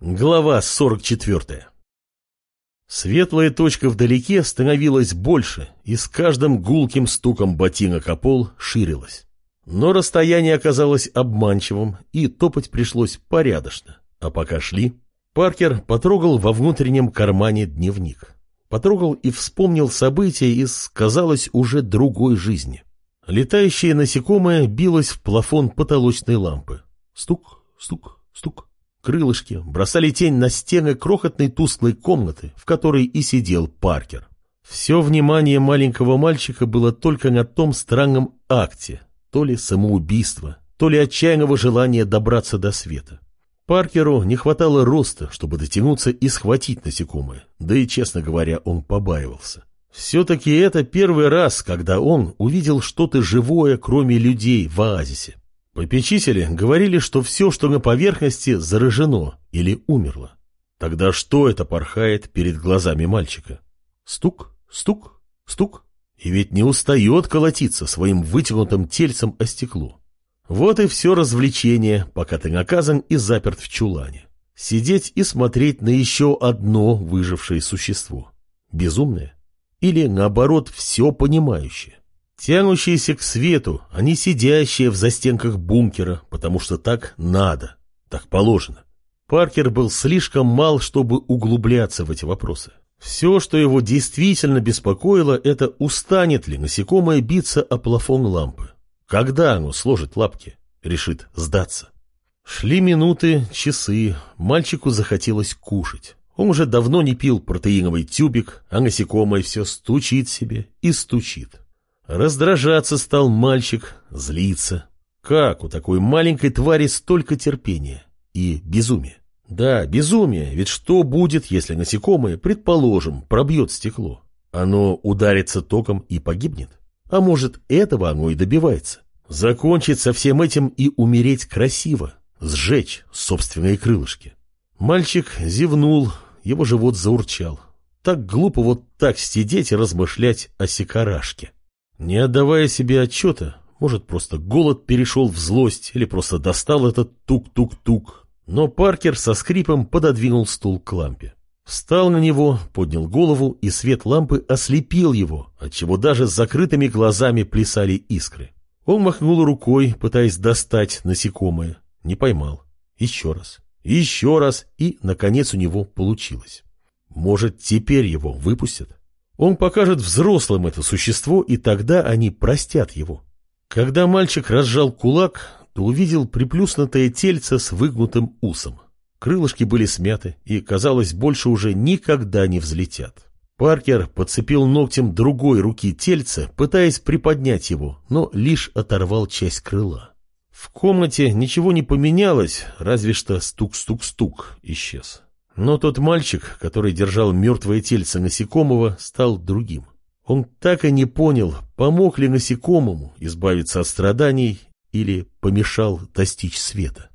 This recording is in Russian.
Глава 44 Светлая точка вдалеке становилась больше и с каждым гулким стуком ботинок о пол ширилась. Но расстояние оказалось обманчивым, и топать пришлось порядочно. А пока шли, Паркер потрогал во внутреннем кармане дневник. Потрогал и вспомнил события из, казалось, уже другой жизни. Летающее насекомое билось в плафон потолочной лампы. Стук, стук, стук. Крылышки бросали тень на стены крохотной тусклой комнаты, в которой и сидел Паркер. Все внимание маленького мальчика было только на том странном акте, то ли самоубийство, то ли отчаянного желания добраться до света. Паркеру не хватало роста, чтобы дотянуться и схватить насекомое, да и, честно говоря, он побаивался. Все-таки это первый раз, когда он увидел что-то живое, кроме людей в оазисе. Попечители говорили, что все, что на поверхности, заражено или умерло. Тогда что это порхает перед глазами мальчика? Стук, стук, стук. И ведь не устает колотиться своим вытянутым тельцем о стекло. Вот и все развлечение, пока ты наказан и заперт в чулане. Сидеть и смотреть на еще одно выжившее существо. Безумное? Или, наоборот, все понимающее? Тянущиеся к свету, а не сидящие в застенках бункера, потому что так надо, так положено. Паркер был слишком мал, чтобы углубляться в эти вопросы. Все, что его действительно беспокоило, это устанет ли насекомое биться о плафон лампы. Когда оно сложит лапки, решит сдаться. Шли минуты, часы, мальчику захотелось кушать. Он уже давно не пил протеиновый тюбик, а насекомое все стучит себе и стучит. Раздражаться стал мальчик, злиться. Как у такой маленькой твари столько терпения и безумия? Да, безумие, ведь что будет, если насекомое, предположим, пробьет стекло? Оно ударится током и погибнет? А может, этого оно и добивается? Закончить со всем этим и умереть красиво, сжечь собственные крылышки. Мальчик зевнул, его живот заурчал. Так глупо вот так сидеть и размышлять о секарашке. Не отдавая себе отчета, может, просто голод перешел в злость или просто достал этот тук-тук-тук. Но Паркер со скрипом пододвинул стул к лампе. Встал на него, поднял голову, и свет лампы ослепил его, отчего даже с закрытыми глазами плясали искры. Он махнул рукой, пытаясь достать насекомое. Не поймал. Еще раз. Еще раз, и, наконец, у него получилось. Может, теперь его выпустят? Он покажет взрослым это существо, и тогда они простят его. Когда мальчик разжал кулак, то увидел приплюснутое тельце с выгнутым усом. Крылышки были смяты и, казалось, больше уже никогда не взлетят. Паркер подцепил ногтем другой руки тельца, пытаясь приподнять его, но лишь оторвал часть крыла. В комнате ничего не поменялось, разве что стук-стук-стук исчез. Но тот мальчик, который держал мертвое тельце насекомого, стал другим. Он так и не понял, помог ли насекомому избавиться от страданий или помешал достичь света.